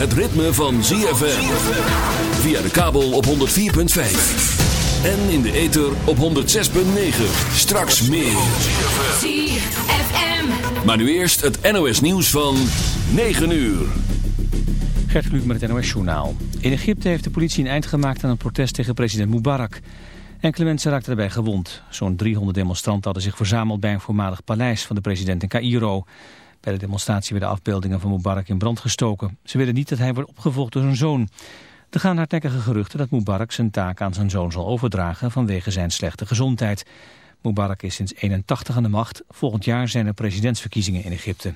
het ritme van ZFM. Via de kabel op 104.5. En in de ether op 106.9. Straks meer. ZFM. Maar nu eerst het NOS nieuws van 9 uur. Gert Kluk met het NOS Journaal. In Egypte heeft de politie een eind gemaakt aan een protest tegen president Mubarak. Enkele mensen raakten daarbij gewond. Zo'n 300 demonstranten hadden zich verzameld bij een voormalig paleis van de president in Cairo. Bij de demonstratie werden afbeeldingen van Mubarak in brand gestoken. Ze willen niet dat hij wordt opgevolgd door zijn zoon. Er gaan hardnekkige geruchten dat Mubarak zijn taak aan zijn zoon zal overdragen vanwege zijn slechte gezondheid. Mubarak is sinds 81 aan de macht. Volgend jaar zijn er presidentsverkiezingen in Egypte.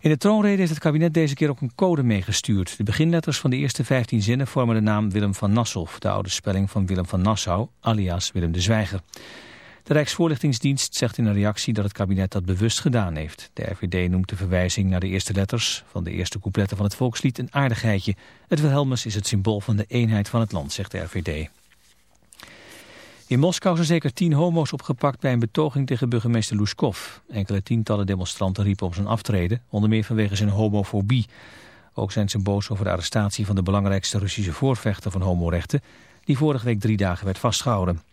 In de troonrede heeft het kabinet deze keer ook een code meegestuurd. De beginletters van de eerste 15 zinnen vormen de naam Willem van Nassau, de oude spelling van Willem van Nassau, alias Willem de Zwijger. De Rijksvoorlichtingsdienst zegt in een reactie dat het kabinet dat bewust gedaan heeft. De RVD noemt de verwijzing naar de eerste letters van de eerste coupletten van het volkslied een aardigheidje. Het Wilhelmus is het symbool van de eenheid van het land, zegt de RVD. In Moskou zijn zeker tien homo's opgepakt bij een betoging tegen burgemeester Luskov. Enkele tientallen demonstranten riepen op zijn aftreden, onder meer vanwege zijn homofobie. Ook zijn ze boos over de arrestatie van de belangrijkste Russische voorvechter van homorechten, die vorige week drie dagen werd vastgehouden.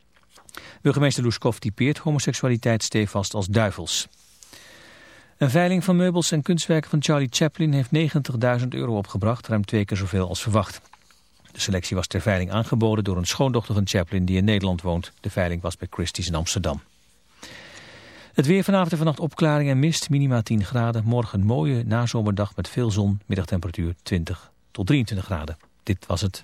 Burgemeester Luskov typeert homoseksualiteit stevast als duivels. Een veiling van meubels en kunstwerken van Charlie Chaplin heeft 90.000 euro opgebracht, ruim twee keer zoveel als verwacht. De selectie was ter veiling aangeboden door een schoondochter van Chaplin die in Nederland woont. De veiling was bij Christie's in Amsterdam. Het weer vanavond en vannacht opklaring en mist, minima 10 graden. Morgen een mooie nazomerdag met veel zon, middagtemperatuur 20 tot 23 graden. Dit was het.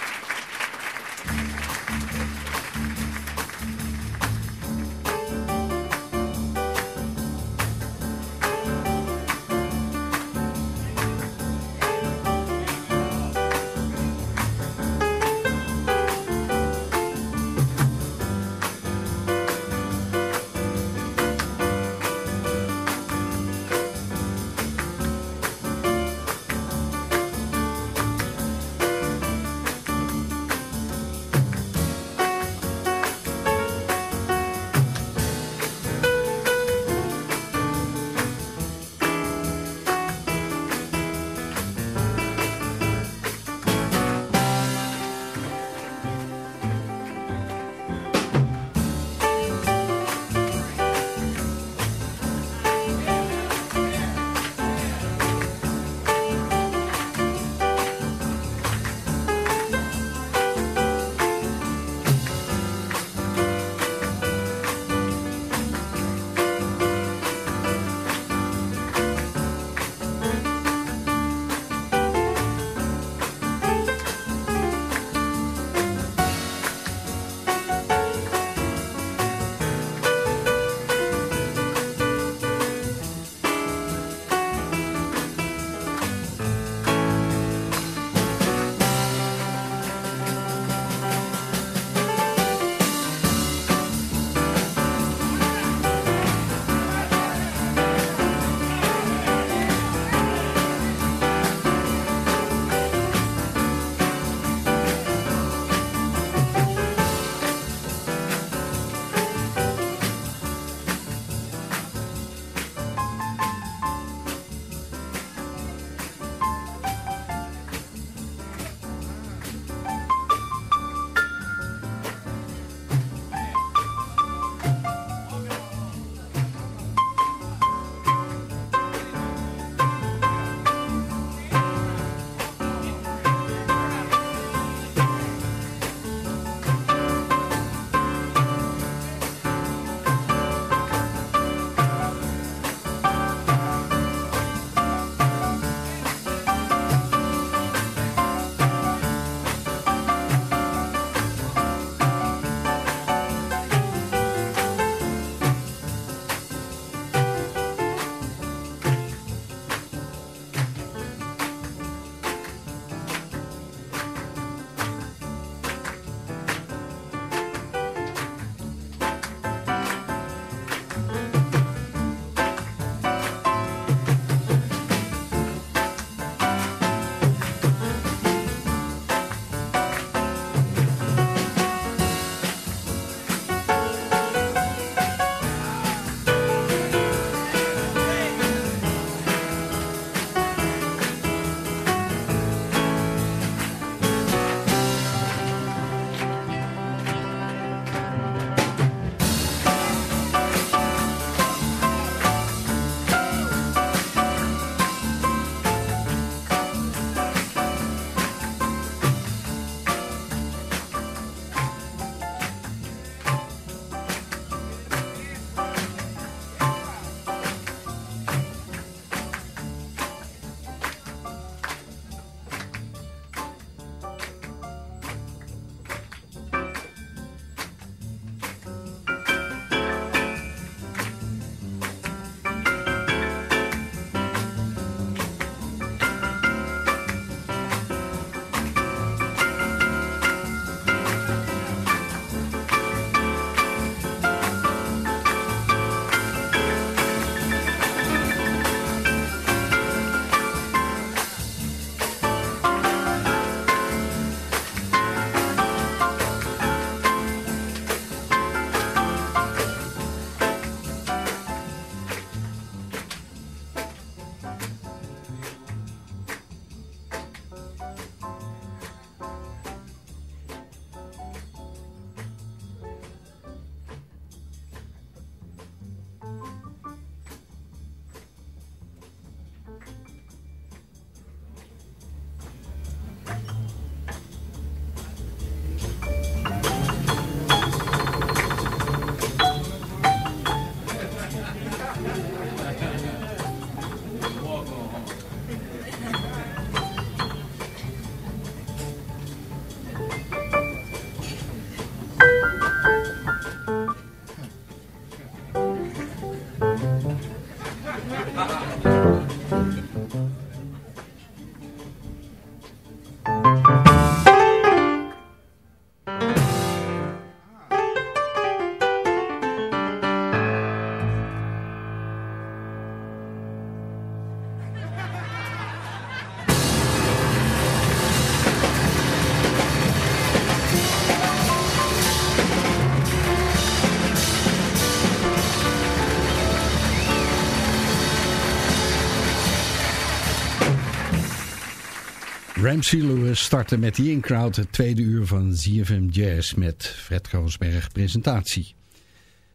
Ramsey Lewis startte met The In-Crowd het tweede uur van ZFM Jazz met Fred Kroonsberg presentatie.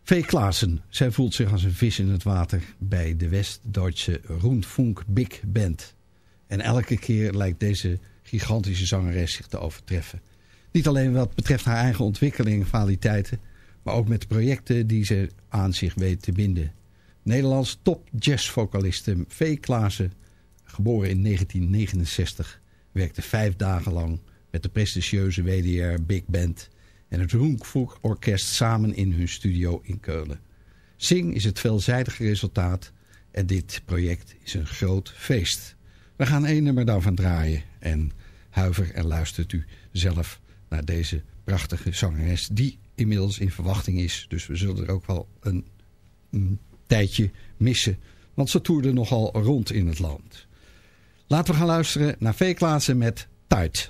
V. Klaassen, zij voelt zich als een vis in het water bij de West-Duitse Rundfunk Big Band. En elke keer lijkt deze gigantische zangeres zich te overtreffen. Niet alleen wat betreft haar eigen ontwikkeling en kwaliteiten, maar ook met projecten die ze aan zich weet te binden. Nederlands top jazzvocaliste V. Klaassen, geboren in 1969 werkte vijf dagen lang met de prestigieuze WDR Big Band en het Roenvoek Orkest samen in hun studio in Keulen. Sing is het veelzijdige resultaat en dit project is een groot feest. We gaan één nummer daarvan draaien en huiver en luistert u zelf naar deze prachtige zangeres die inmiddels in verwachting is. Dus we zullen er ook wel een, een tijdje missen, want ze toerde nogal rond in het land. Laten we gaan luisteren naar V. Klaassen met Tight.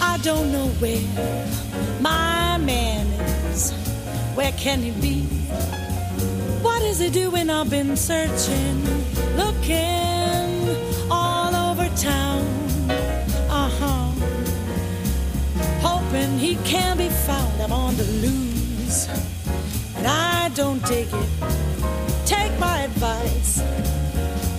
I don't know where my man is. Where can he be? What is he doing? I've been searching, looking all over town. Uh-huh. Hoping he can be found. I'm on the loose I don't take it. Take my advice.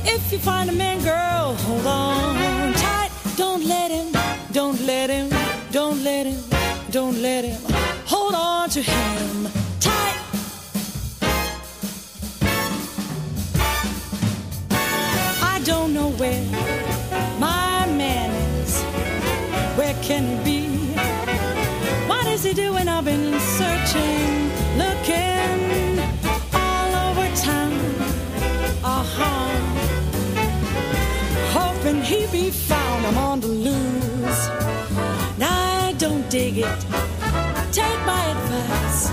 If you find a man, girl, hold on tight. Don't let him, don't let him, don't let him, don't let him. Hold on to him dig it. Take my advice.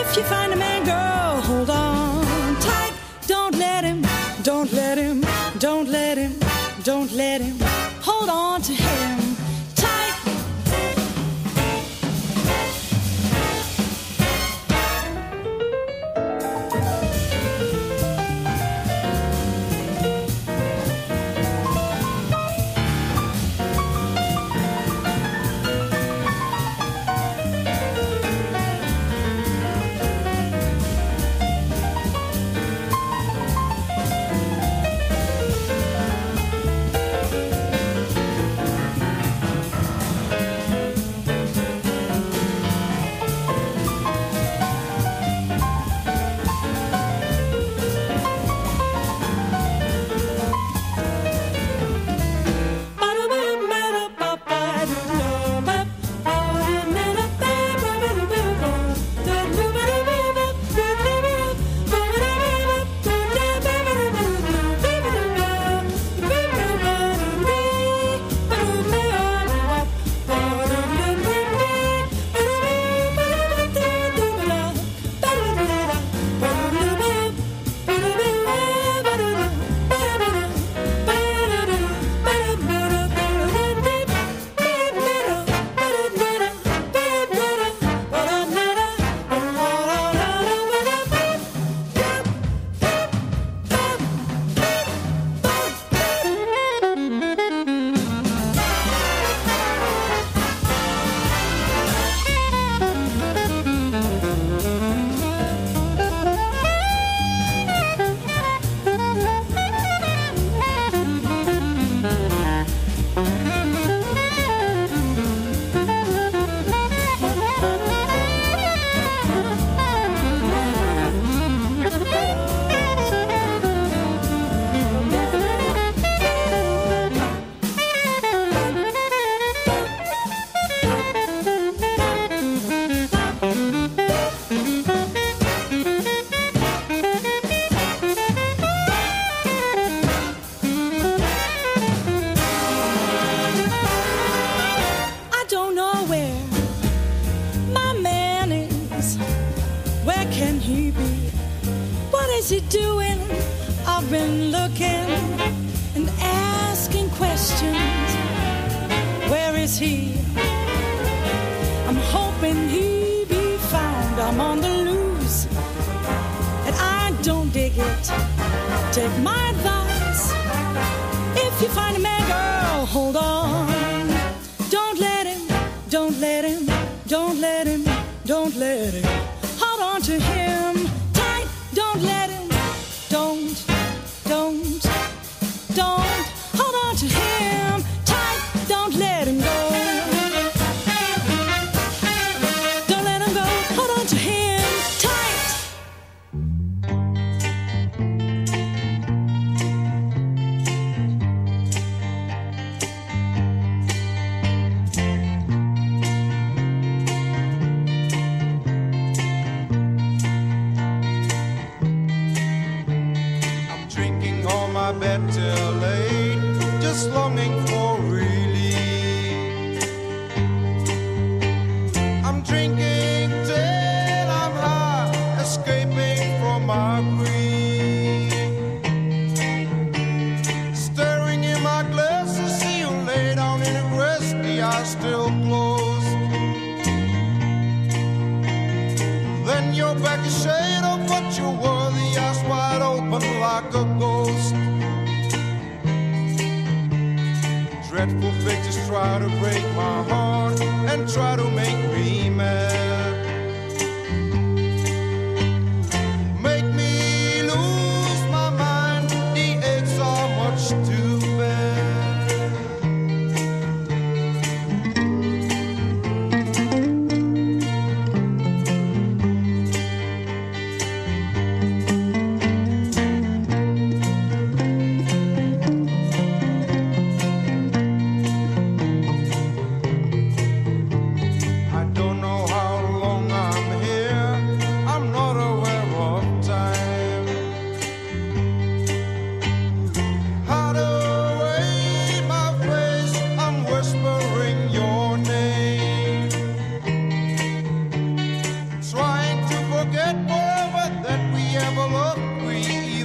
If you find a man, girl, hold on tight. Don't let him, don't let him, don't let him, don't let him. Hold on to him.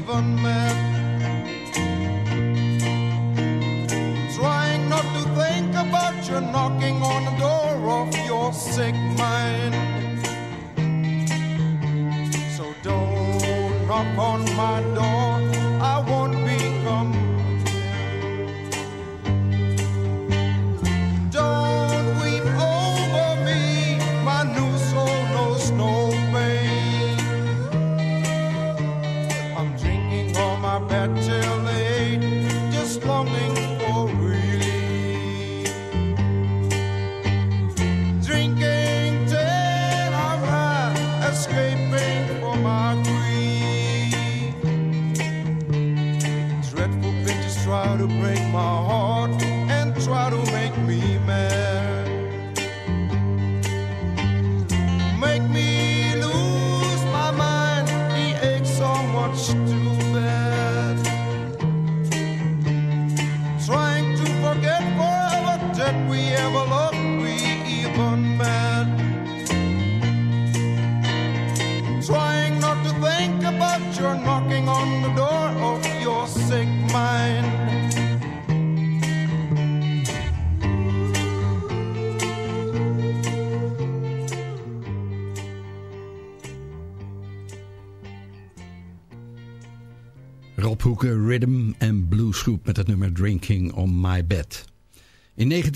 even met. Trying not to think about your knocking on the door of your sick mind. So don't knock on my door.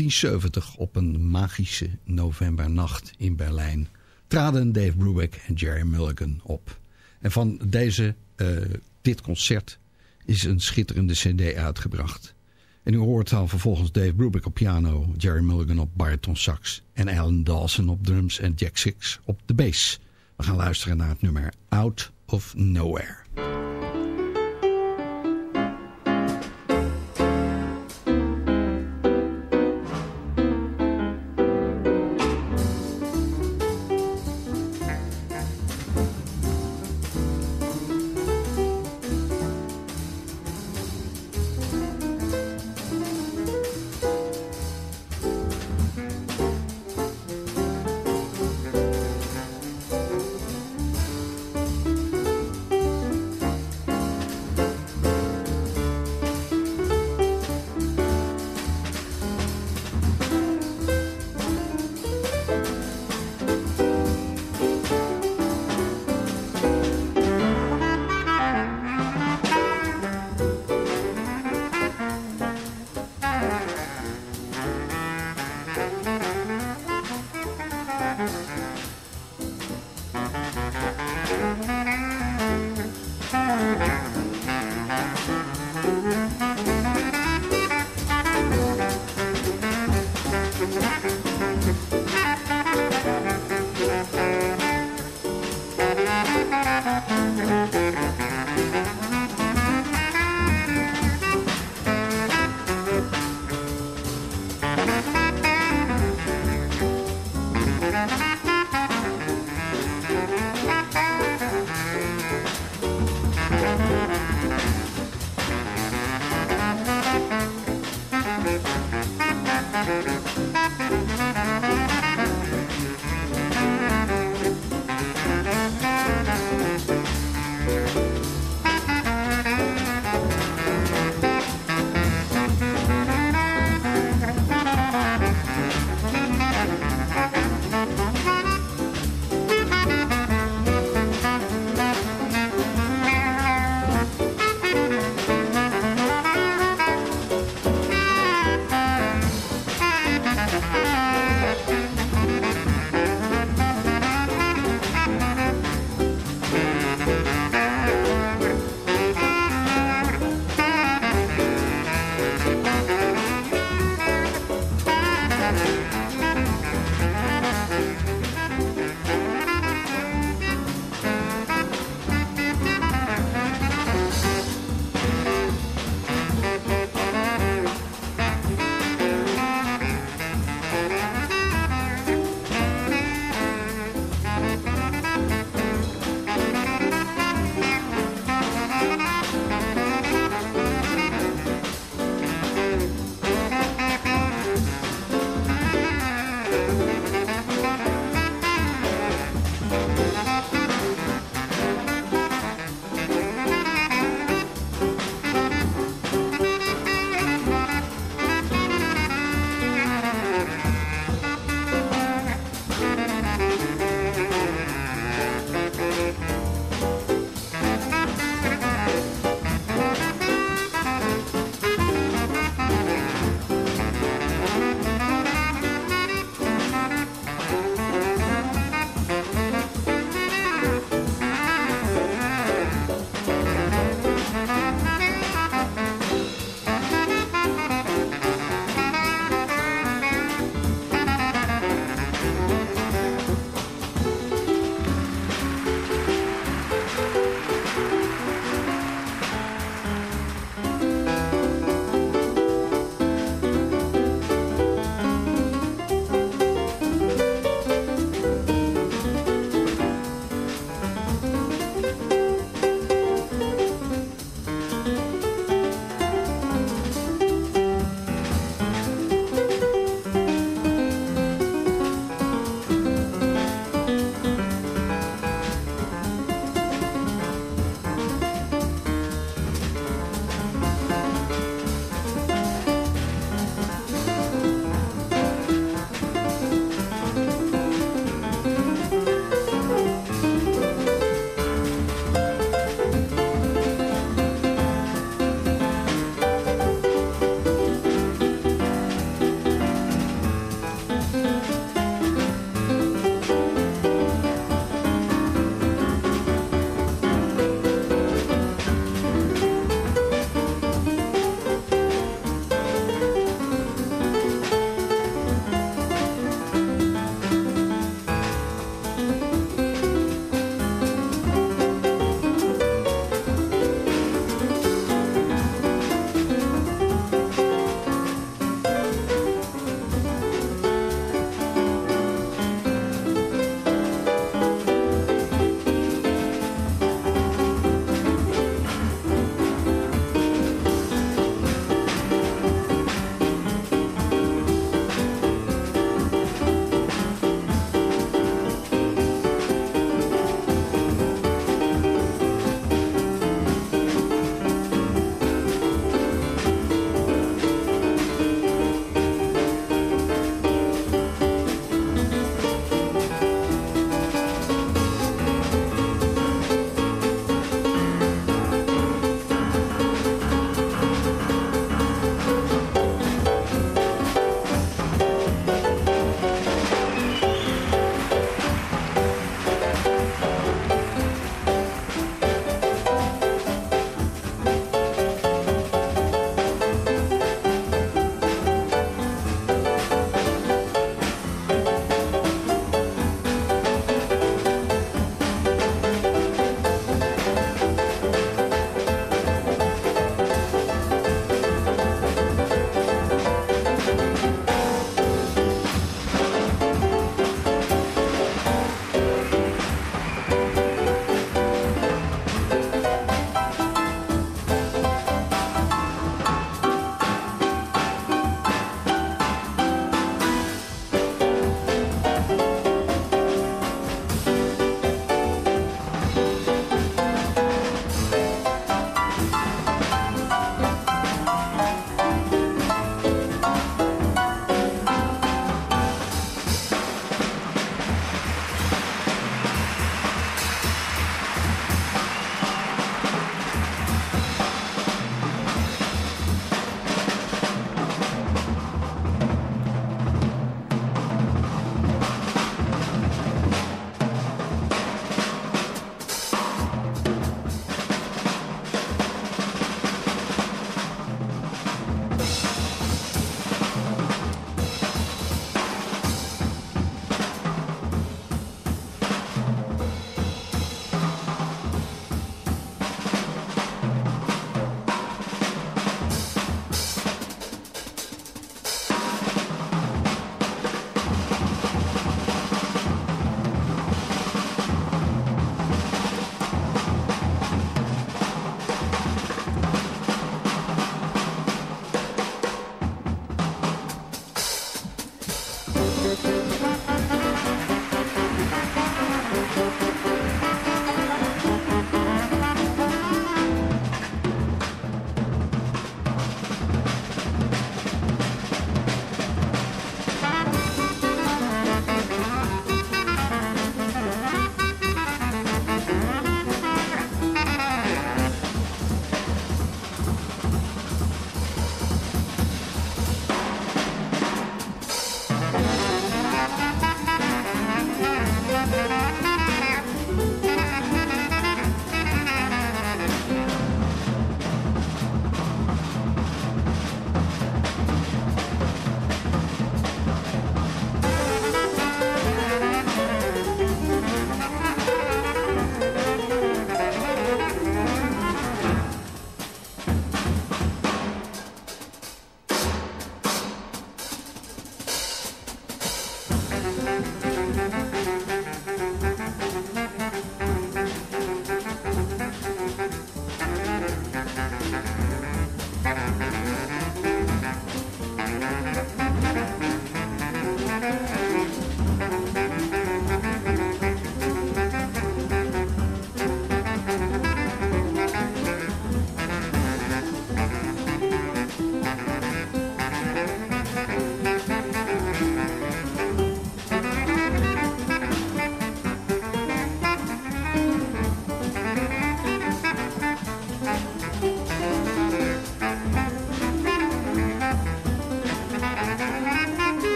1970 op een magische novembernacht in Berlijn traden Dave Brubeck en Jerry Mulligan op. En van deze, eh, dit concert is een schitterende cd uitgebracht. En u hoort dan vervolgens Dave Brubeck op piano, Jerry Mulligan op bariton sax... en Alan Dawson op drums en Jack Six op de bass. We gaan luisteren naar het nummer Out of Nowhere.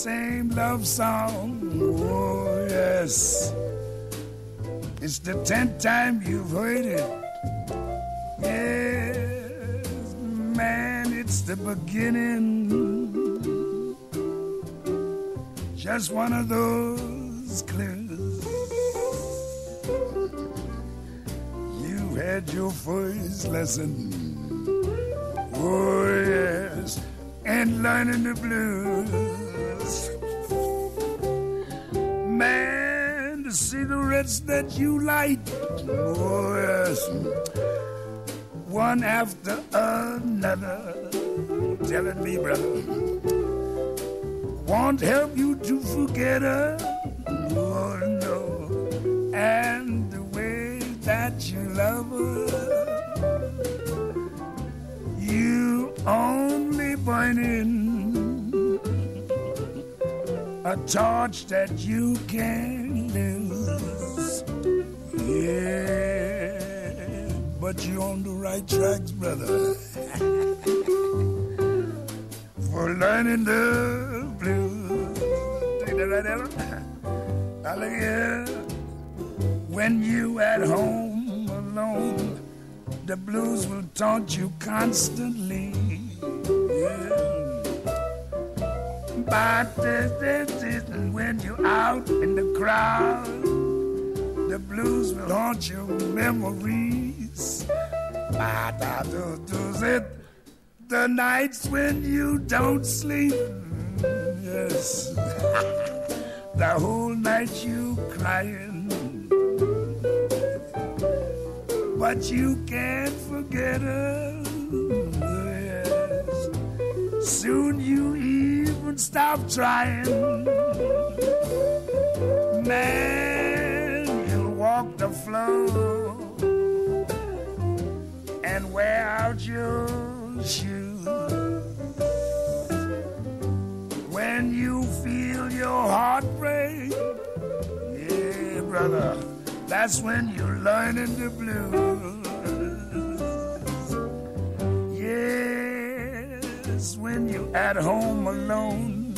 Same love song. Oh, yes. It's the tenth time you've heard it. Yes, man, it's the beginning. Just one of those clues. You've had your first lesson. Oh, yes, and learning the blues. The cigarettes that you light. Oh, yes, one after another. Telling me, brother won't help you to forget her. Oh no, and the way that you love her, you only burning a torch that you can Yeah, but you're on the right tracks, brother. For learning the blues. Take that right, Ella? I look here. When you at home alone, the blues will taunt you constantly. Yeah. But this, this, you're out in the crowd, the blues will haunt your memories. But I do, do it the nights when you don't sleep. Yes. the whole night you crying. But you can't forget her. Yes. Soon you even stop trying. Man, you'll walk the floor and wear out your shoes. When you feel your heart break, yeah, brother, that's when you're learning the blues. Yes, when you're at home alone,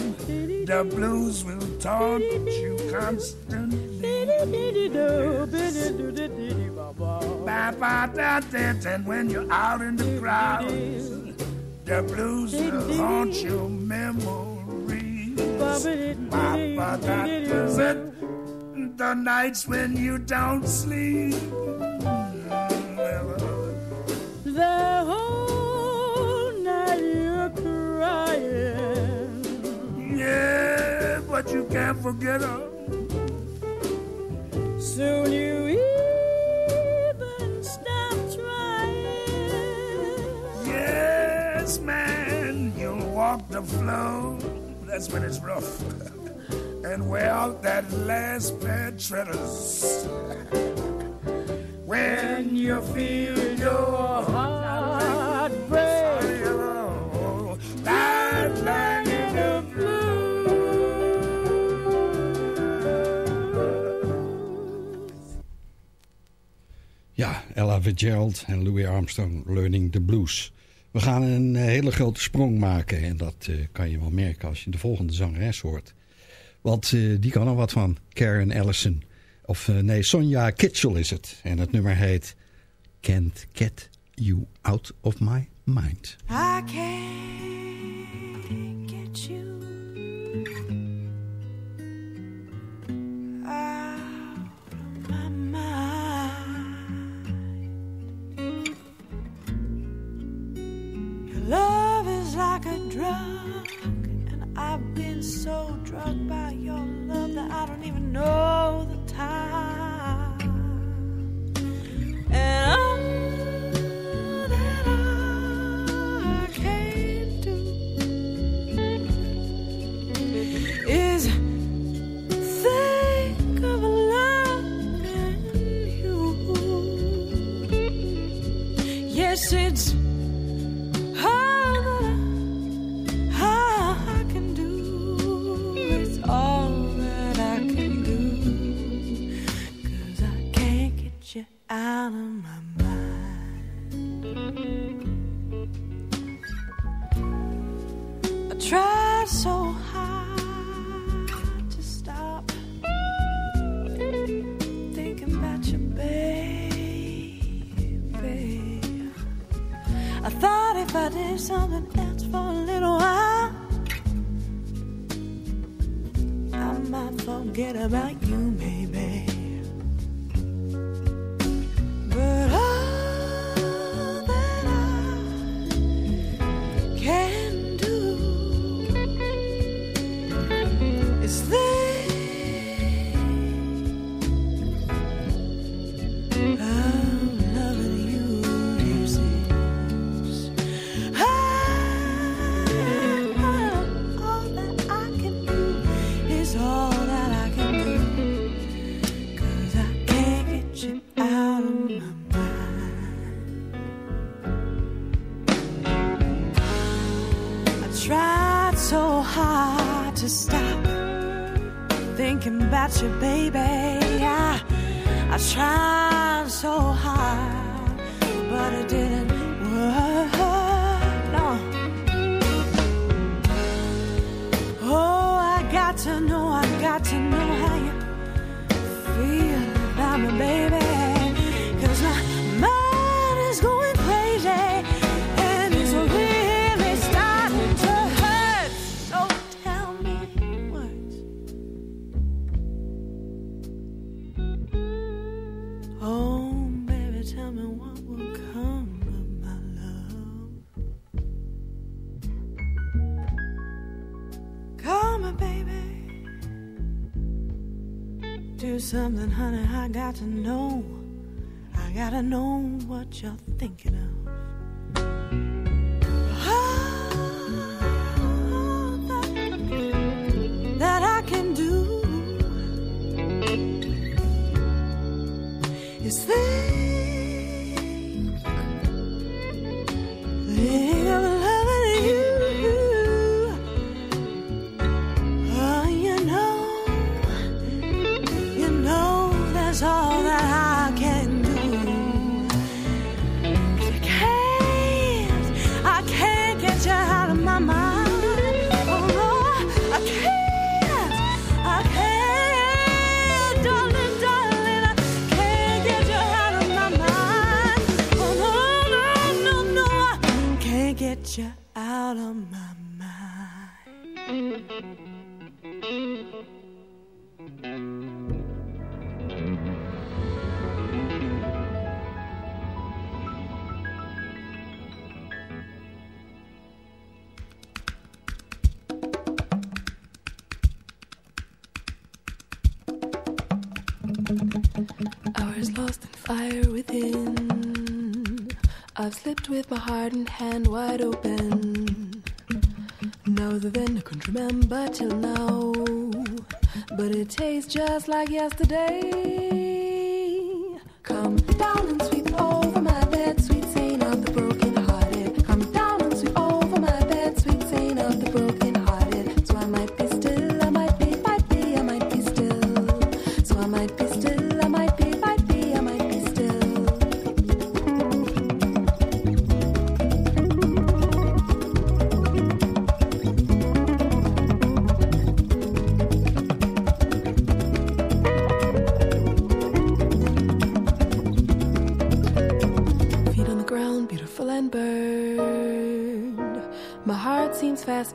the blues will taunt you constantly. And when you're out in the crowd, the blues will haunt your memories. The nights when you don't sleep. Uh, the can't forget her. Soon you even stop trying. Yes, man, you'll walk the floor. That's when it's rough. and wear out that last pair of treaders. when you feel your heart Ella Fitzgerald en Louis Armstrong Learning the Blues. We gaan een eh, hele grote sprong maken en dat eh, kan je wel merken als je de volgende zangeres hoort. Want eh, die kan er wat van, Karen Ellison. Of nee, Sonja Kitchell is het. En het nummer heet Can't Get You Out of My Mind. I can't love is like a drug, and I've been so drugged by your love that I don't even know got to know, I gotta know what you're thinking of. Hours lost in fire within. I've slipped with my heart and hand wide open. Now then I couldn't remember till now, but it tastes just like yesterday.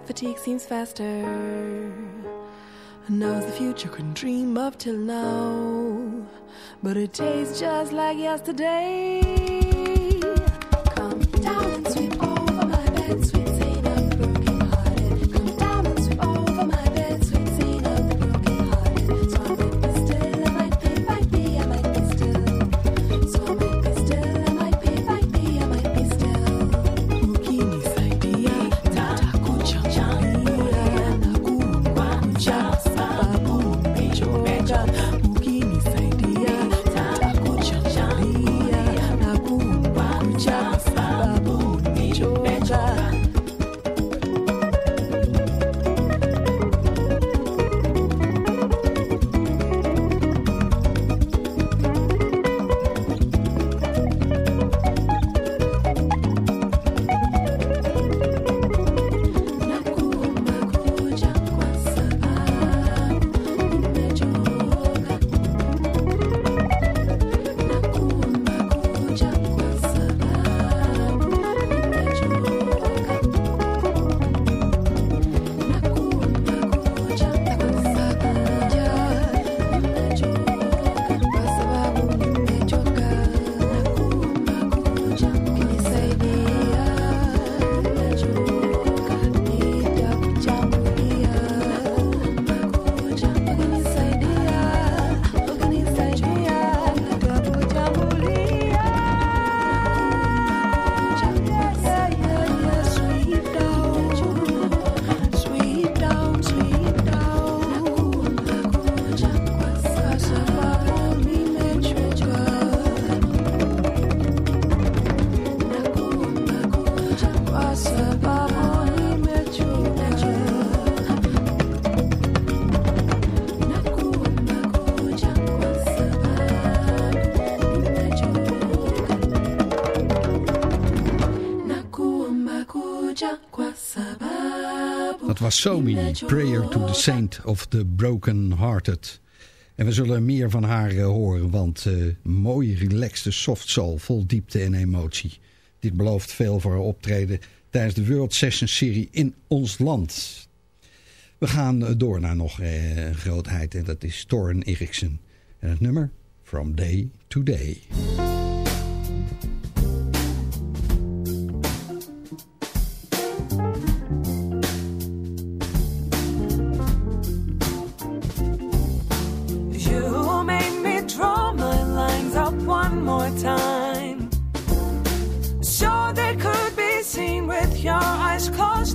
fatigue seems faster. Knows the future couldn't dream of till now. But it tastes just like yesterday. Dat was Somi, Prayer to the Saint of the Broken Hearted. En we zullen meer van haar uh, horen, want mooie, relaxte soft soul, vol diepte en emotie. Dit belooft veel voor haar optreden tijdens de World Session serie in ons land. We gaan uh, door naar nog een grootheid en dat is Toren Eriksen. En het nummer From Day to Day.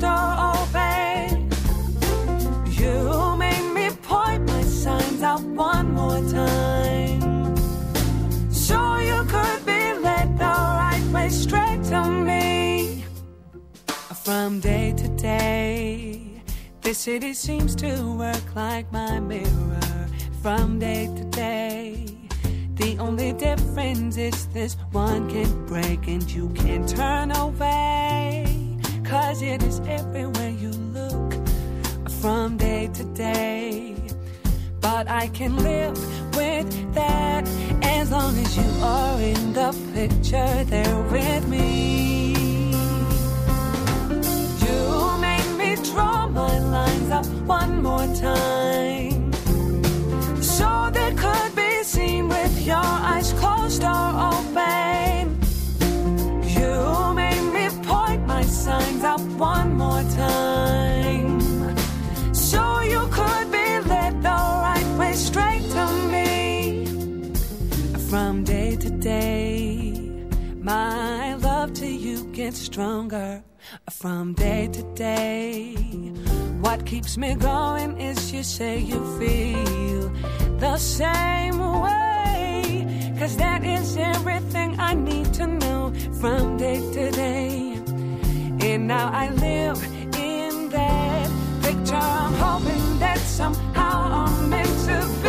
Eyes open. You made me point my signs out one more time. So you could be led the right way straight to me. From day to day This city seems to work like my mirror. From day to day the only difference is this one can break and you can't turn away. Cause it is everywhere you look from day to day. But I can live with that as long as you are in the picture there with me. You make me draw my lines up one more time. So they could be seen with your eyes closed or open. Stronger. From day to day, what keeps me going is you say you feel the same way. Cause that is everything I need to know from day to day. And now I live in that picture. I'm hoping that somehow I'm meant to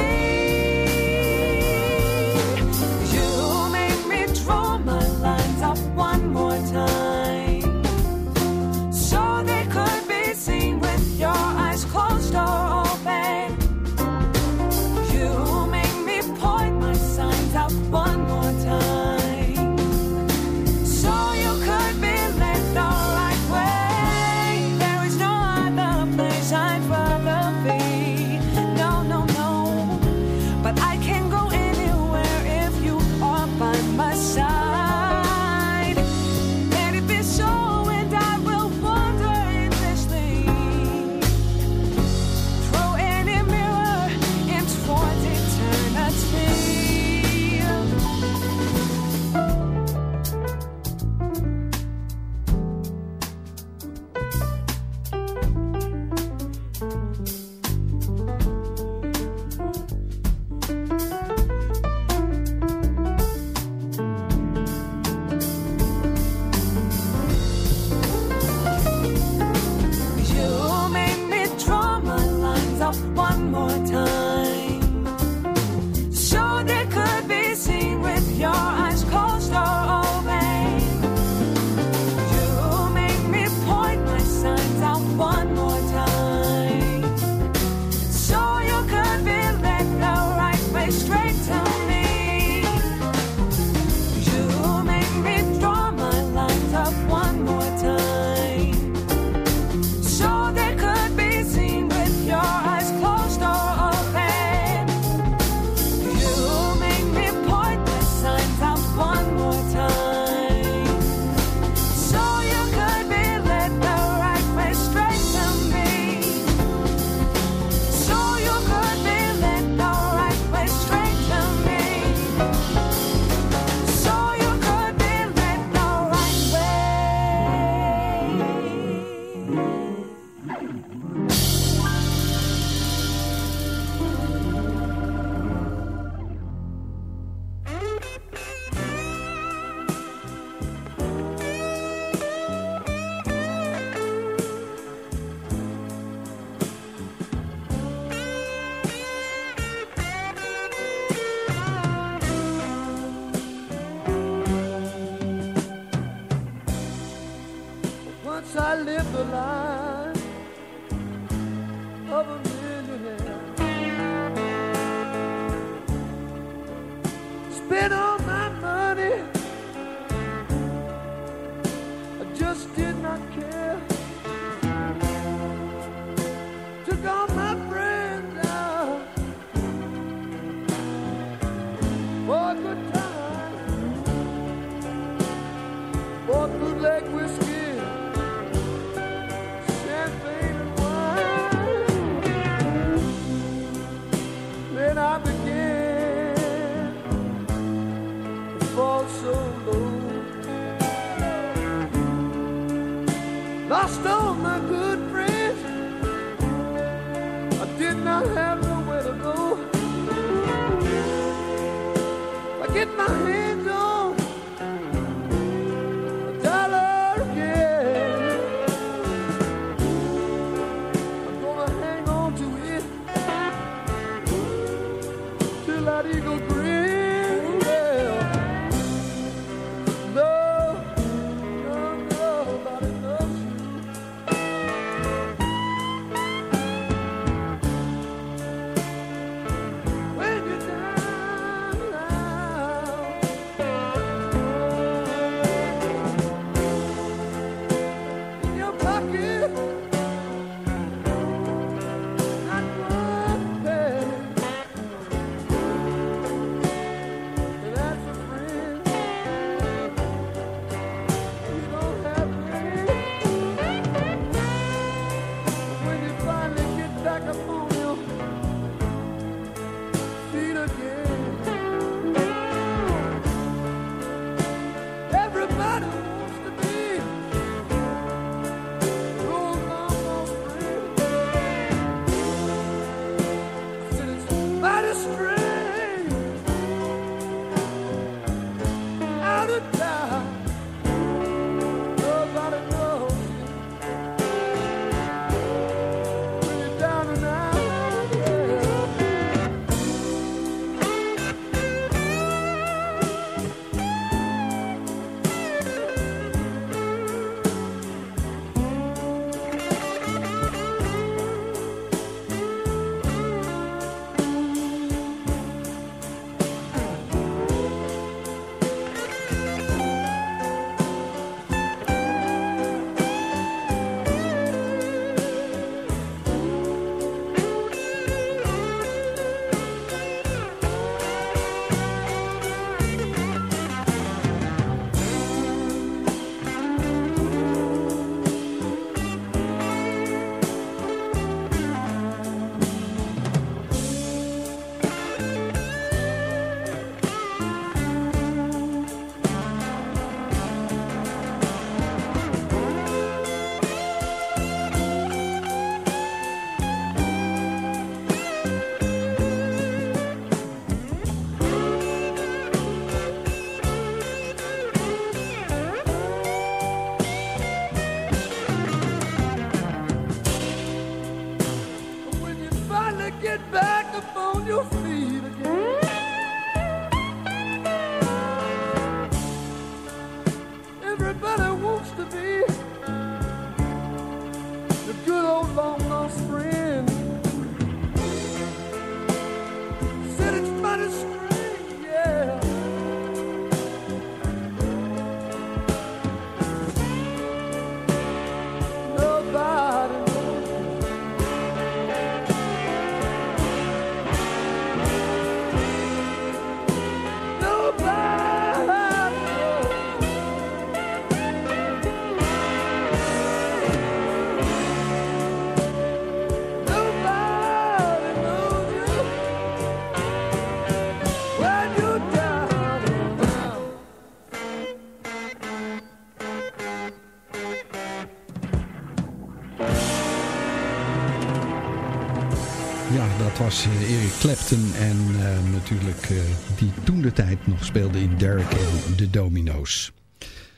was eh, Eric Clapton en eh, natuurlijk eh, die toen de tijd nog speelde in Derek en de Domino's.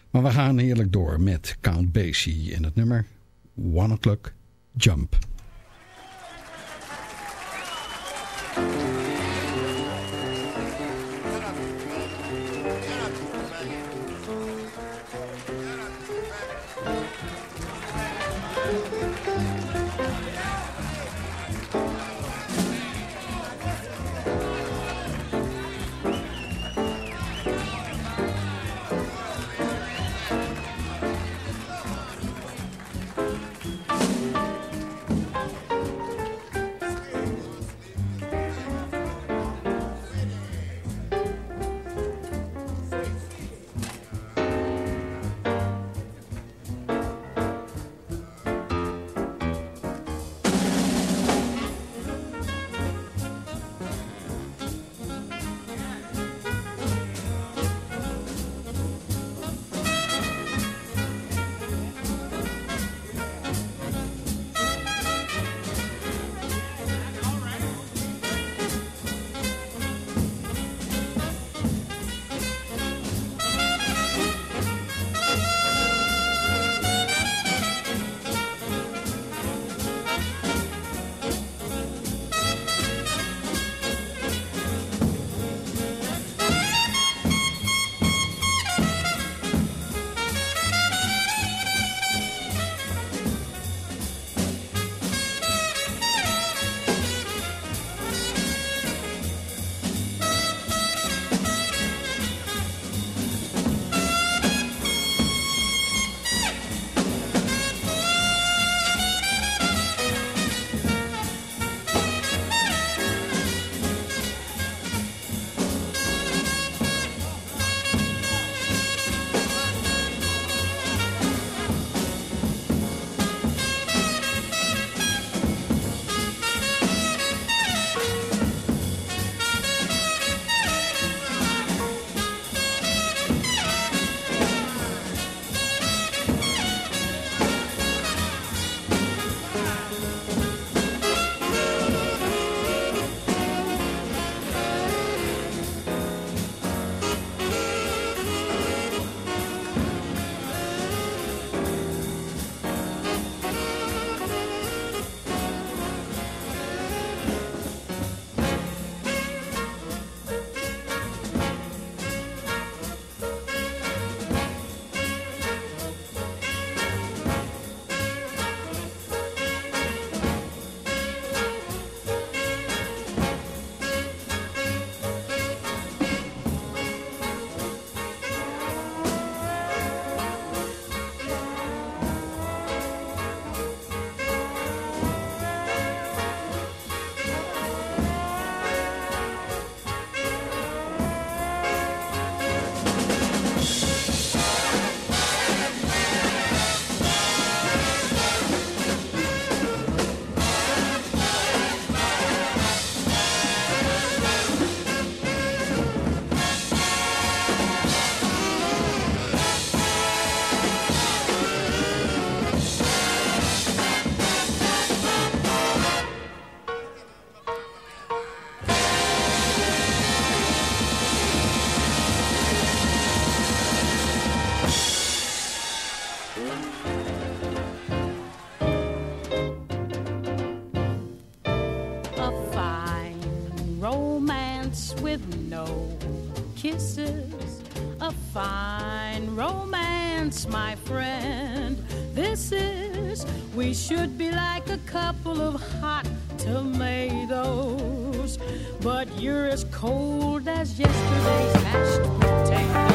Maar we gaan heerlijk door met Count Basie in het nummer One O'Clock Jump. We should be like a couple of hot tomatoes, but you're as cold as yesterday's mashed potatoes.